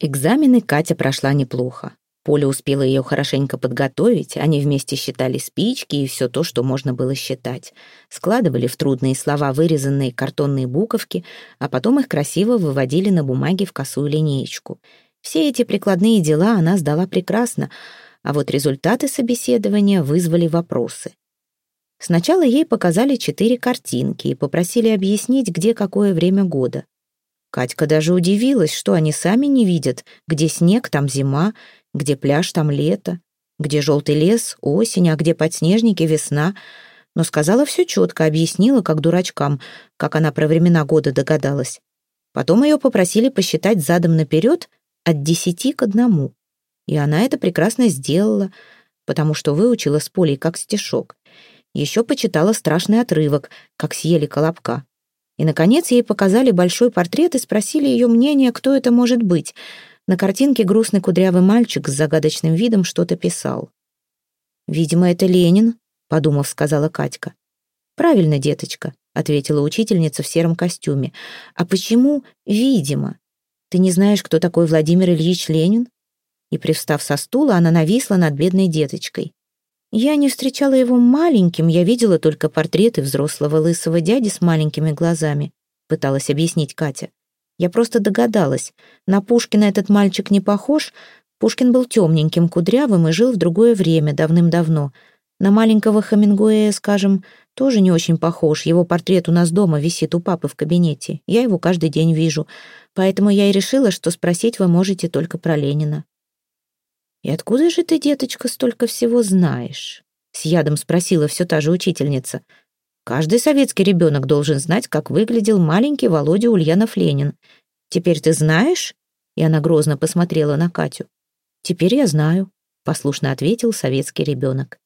Экзамены Катя прошла неплохо. Поля успела ее хорошенько подготовить, они вместе считали спички и все то, что можно было считать. Складывали в трудные слова вырезанные картонные буковки, а потом их красиво выводили на бумаге в косую линеечку. Все эти прикладные дела она сдала прекрасно, а вот результаты собеседования вызвали вопросы. Сначала ей показали четыре картинки и попросили объяснить, где какое время года. Катька даже удивилась, что они сами не видят, где снег, там зима, где пляж, там лето, где желтый лес, осень, а где подснежники, весна. Но сказала все четко, объяснила, как дурачкам, как она про времена года догадалась. Потом ее попросили посчитать задом наперед от десяти к одному. И она это прекрасно сделала, потому что выучила с полей как стишок. Еще почитала страшный отрывок, как съели колобка. И, наконец, ей показали большой портрет и спросили ее мнение, кто это может быть. На картинке грустный кудрявый мальчик с загадочным видом что-то писал. «Видимо, это Ленин», — подумав, сказала Катька. «Правильно, деточка», — ответила учительница в сером костюме. «А почему «видимо»? Ты не знаешь, кто такой Владимир Ильич Ленин?» И, привстав со стула, она нависла над бедной деточкой. Я не встречала его маленьким, я видела только портреты взрослого лысого дяди с маленькими глазами, пыталась объяснить Катя. Я просто догадалась. На Пушкина этот мальчик не похож. Пушкин был темненьким, кудрявым и жил в другое время, давным-давно. На маленького Хамингуэя, скажем, тоже не очень похож. Его портрет у нас дома висит у папы в кабинете. Я его каждый день вижу. Поэтому я и решила, что спросить вы можете только про Ленина. «И откуда же ты, деточка, столько всего знаешь?» С ядом спросила все та же учительница. «Каждый советский ребенок должен знать, как выглядел маленький Володя Ульянов-Ленин. Теперь ты знаешь?» И она грозно посмотрела на Катю. «Теперь я знаю», — послушно ответил советский ребенок.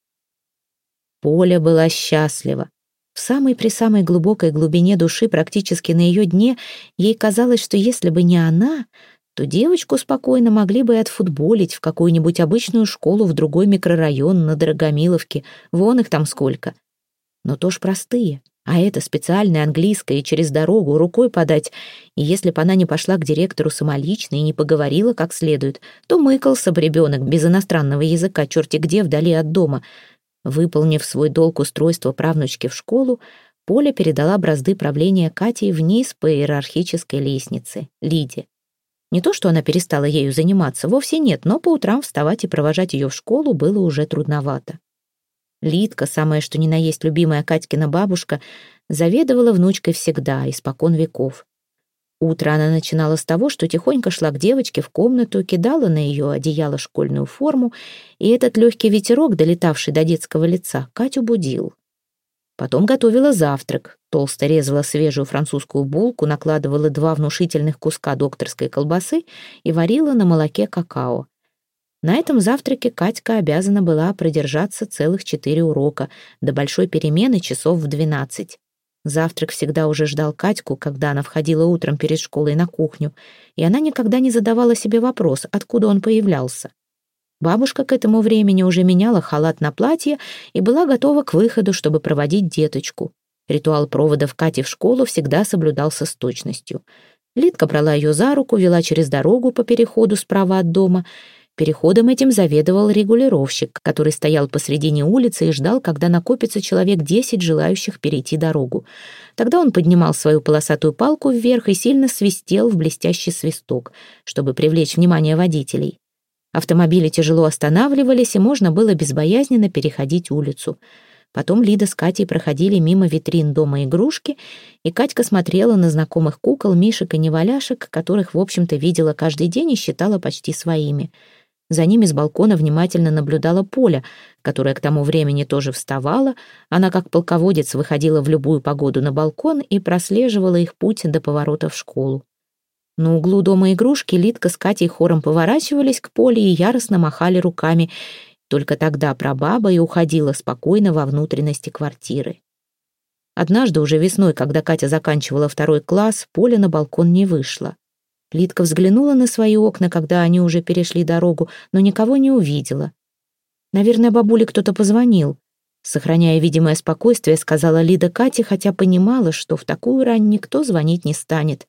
Поля была счастлива. В самой при самой глубокой глубине души, практически на ее дне, ей казалось, что если бы не она, то девочку спокойно могли бы и отфутболить в какую-нибудь обычную школу в другой микрорайон на Дорогомиловке, вон их там сколько. Но то ж простые, а это специальное английское и через дорогу рукой подать, и если бы она не пошла к директору самолично и не поговорила как следует, то мыкался бы ребенок без иностранного языка черти где вдали от дома. Выполнив свой долг устройства правнучки в школу, Поля передала бразды правления Катей вниз по иерархической лестнице, Лиде. Не то, что она перестала ею заниматься, вовсе нет, но по утрам вставать и провожать ее в школу было уже трудновато. Лидка, самая что ни на есть любимая Катькина бабушка, заведовала внучкой всегда, испокон веков. Утро она начинала с того, что тихонько шла к девочке в комнату, кидала на ее одеяло школьную форму, и этот легкий ветерок, долетавший до детского лица, Катю будил. Потом готовила завтрак, толсто резала свежую французскую булку, накладывала два внушительных куска докторской колбасы и варила на молоке какао. На этом завтраке Катька обязана была продержаться целых четыре урока, до большой перемены часов в двенадцать. Завтрак всегда уже ждал Катьку, когда она входила утром перед школой на кухню, и она никогда не задавала себе вопрос, откуда он появлялся. Бабушка к этому времени уже меняла халат на платье и была готова к выходу, чтобы проводить деточку. Ритуал провода в Кате в школу всегда соблюдался с точностью. Лидка брала ее за руку, вела через дорогу по переходу справа от дома. Переходом этим заведовал регулировщик, который стоял посредине улицы и ждал, когда накопится человек десять желающих перейти дорогу. Тогда он поднимал свою полосатую палку вверх и сильно свистел в блестящий свисток, чтобы привлечь внимание водителей. Автомобили тяжело останавливались, и можно было безбоязненно переходить улицу. Потом Лида с Катей проходили мимо витрин дома игрушки, и Катька смотрела на знакомых кукол, мишек и неваляшек, которых, в общем-то, видела каждый день и считала почти своими. За ними с балкона внимательно наблюдала Поля, которая к тому времени тоже вставала. Она, как полководец, выходила в любую погоду на балкон и прослеживала их путь до поворота в школу. На углу дома игрушки Литка с Катей хором поворачивались к Поле и яростно махали руками. Только тогда прабаба и уходила спокойно во внутренности квартиры. Однажды уже весной, когда Катя заканчивала второй класс, Поля на балкон не вышла. Литка взглянула на свои окна, когда они уже перешли дорогу, но никого не увидела. Наверное, бабуле кто-то позвонил. Сохраняя видимое спокойствие, сказала Лида Кате, хотя понимала, что в такую рань никто звонить не станет.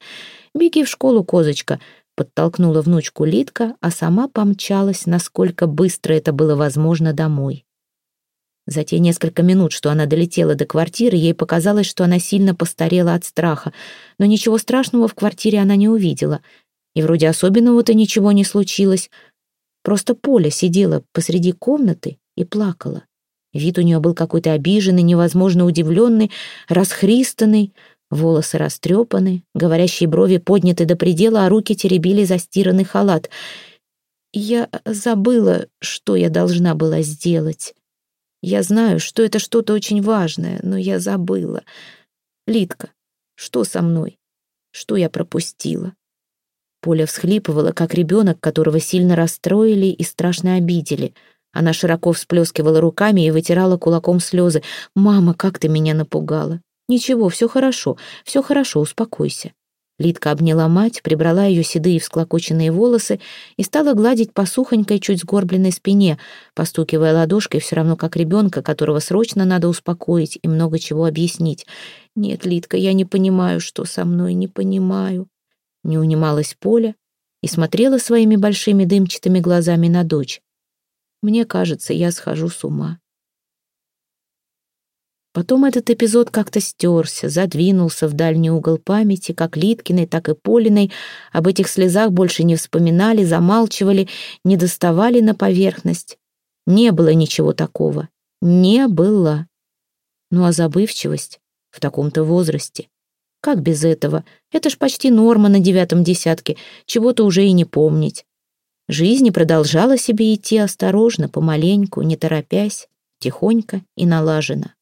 «Беги в школу, козочка. подтолкнула внучку Литка, а сама помчалась, насколько быстро это было возможно, домой. За те несколько минут, что она долетела до квартиры, ей показалось, что она сильно постарела от страха, но ничего страшного в квартире она не увидела. И вроде особенного-то ничего не случилось. Просто Поля сидела посреди комнаты и плакала. Вид у нее был какой-то обиженный, невозможно удивленный, расхристанный, волосы растрепаны, говорящие брови подняты до предела, а руки теребили застиранный халат. «Я забыла, что я должна была сделать. Я знаю, что это что-то очень важное, но я забыла. Литка, что со мной? Что я пропустила?» Поля всхлипывала, как ребенок, которого сильно расстроили и страшно обидели — она широко всплескивала руками и вытирала кулаком слезы. «Мама, как ты меня напугала!» «Ничего, все хорошо, все хорошо, успокойся». Лидка обняла мать, прибрала ее седые всклокоченные волосы и стала гладить по сухонькой, чуть сгорбленной спине, постукивая ладошкой все равно как ребенка, которого срочно надо успокоить и много чего объяснить. «Нет, Лидка, я не понимаю, что со мной, не понимаю». Не унималась Поля и смотрела своими большими дымчатыми глазами на дочь. Мне кажется, я схожу с ума. Потом этот эпизод как-то стерся, задвинулся в дальний угол памяти, как Литкиной, так и Полиной. Об этих слезах больше не вспоминали, замалчивали, не доставали на поверхность. Не было ничего такого. Не было. Ну а забывчивость в таком-то возрасте. Как без этого? Это ж почти норма на девятом десятке. Чего-то уже и не помнить. Жизнь продолжала себе идти осторожно, помаленьку, не торопясь, тихонько и налаженно.